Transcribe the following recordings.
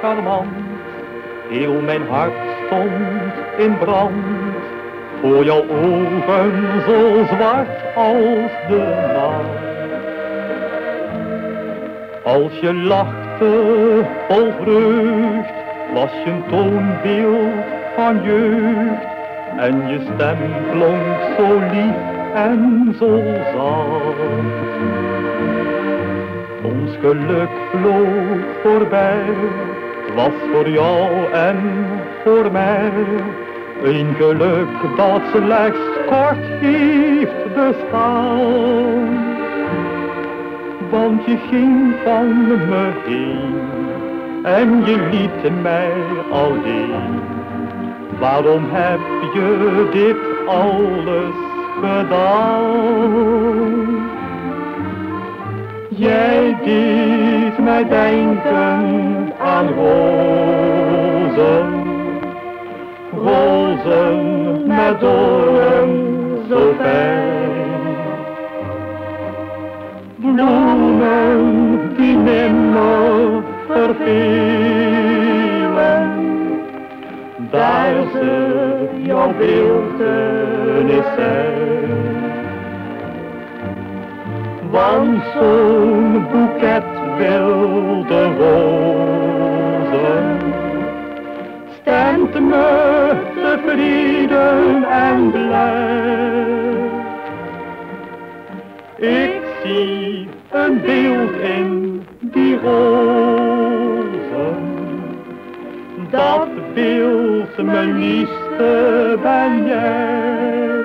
charmant. Heel mijn hart stond in brand. Voor jouw ogen zo zwart als de nacht. Als je lachte vol vreugd, was je een toonbeeld van jeugd. En je stem klonk zo lief en zo zacht. Ons geluk vloog voorbij, was voor jou en voor mij. Een geluk dat slechts kort heeft bestaan. Want je ging van me heen en je liet mij alleen. Waarom heb je dit alles gedaan? Mij denken aan rozen, rozen met doorn zo fijn. Bloemen die nimmer vervelen, daar ze jouw beeltenis zijn. Want zo'n boeket wilde rozen stemt me tevreden en blij. Ik zie een beeld in die rozen, dat beeld mijn liefste ben jij.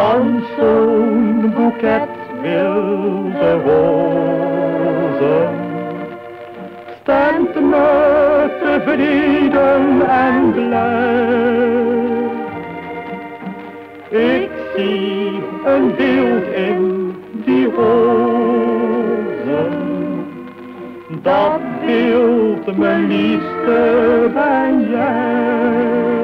Want zo'n boeket wilde rozen stemt me tevreden en blij. Ik zie een beeld in die rozen, dat beeld mijn liefste ben jij.